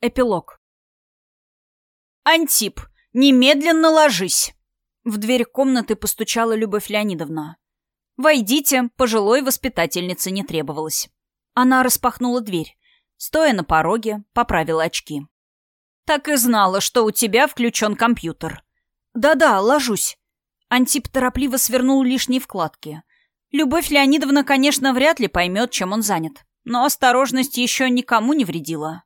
Эпилог. «Антип, немедленно ложись!» В дверь комнаты постучала Любовь Леонидовна. «Войдите, пожилой воспитательнице не требовалось». Она распахнула дверь. Стоя на пороге, поправила очки. «Так и знала, что у тебя включен компьютер». «Да-да, ложусь». Антип торопливо свернул лишние вкладки. Любовь Леонидовна, конечно, вряд ли поймет, чем он занят. Но осторожность еще никому не вредила.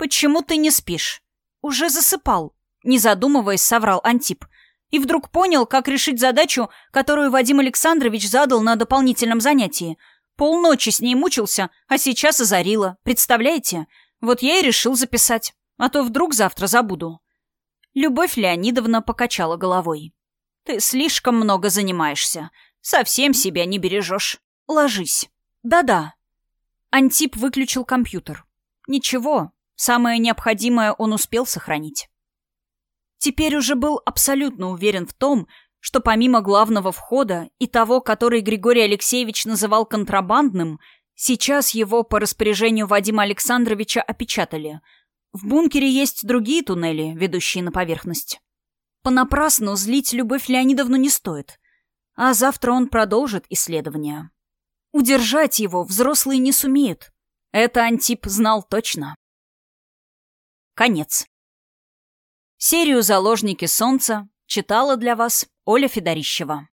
«Почему ты не спишь?» «Уже засыпал», — не задумываясь, соврал Антип. И вдруг понял, как решить задачу, которую Вадим Александрович задал на дополнительном занятии. Полночи с ней мучился, а сейчас озарило. Представляете? Вот я и решил записать. А то вдруг завтра забуду. Любовь Леонидовна покачала головой. «Ты слишком много занимаешься. Совсем себя не бережешь. Ложись». «Да-да». Антип выключил компьютер. «Ничего, Самое необходимое он успел сохранить. Теперь уже был абсолютно уверен в том, что помимо главного входа и того, который Григорий Алексеевич называл контрабандным, сейчас его по распоряжению Вадима Александровича опечатали. В бункере есть другие туннели, ведущие на поверхность. Понапрасну злить Любовь Леонидовну не стоит. А завтра он продолжит исследование. Удержать его взрослые не сумеют. Это Антип знал точно. Конец. Серию «Заложники солнца» читала для вас Оля Федорищева.